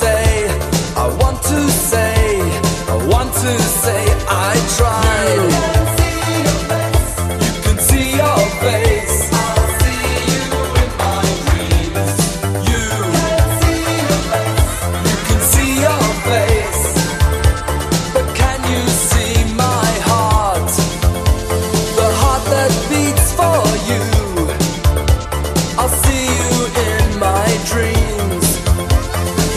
say, I want to say, I want to say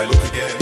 I look again.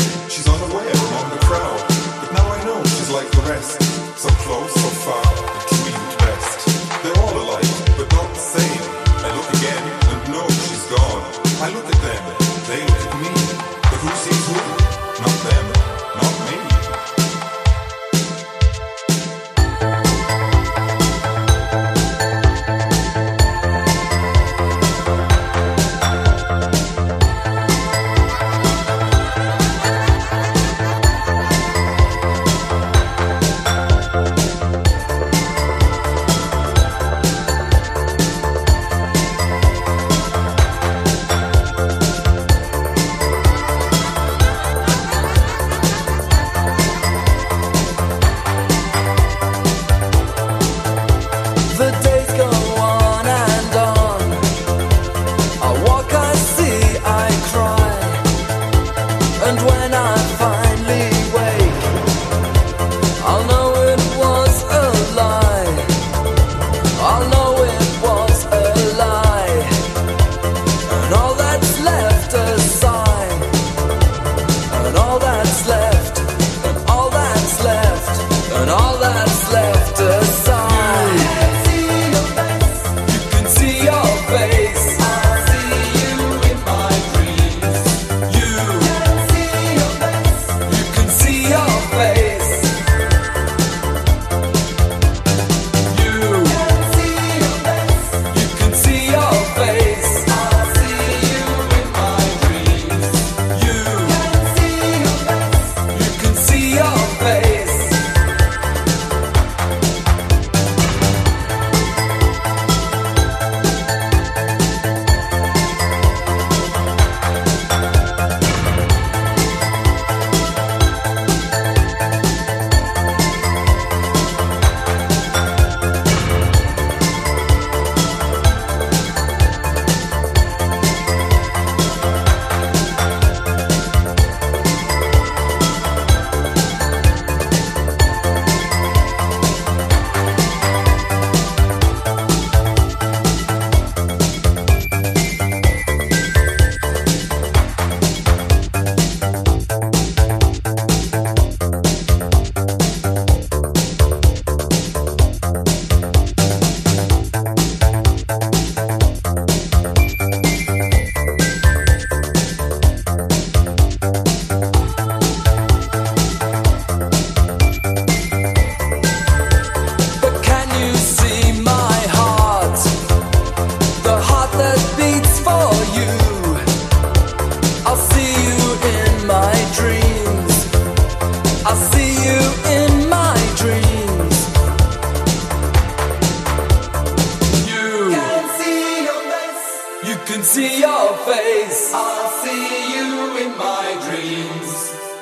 Can see your face. I see you in my dreams.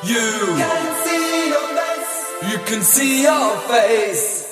You Can see your face. you can see your face.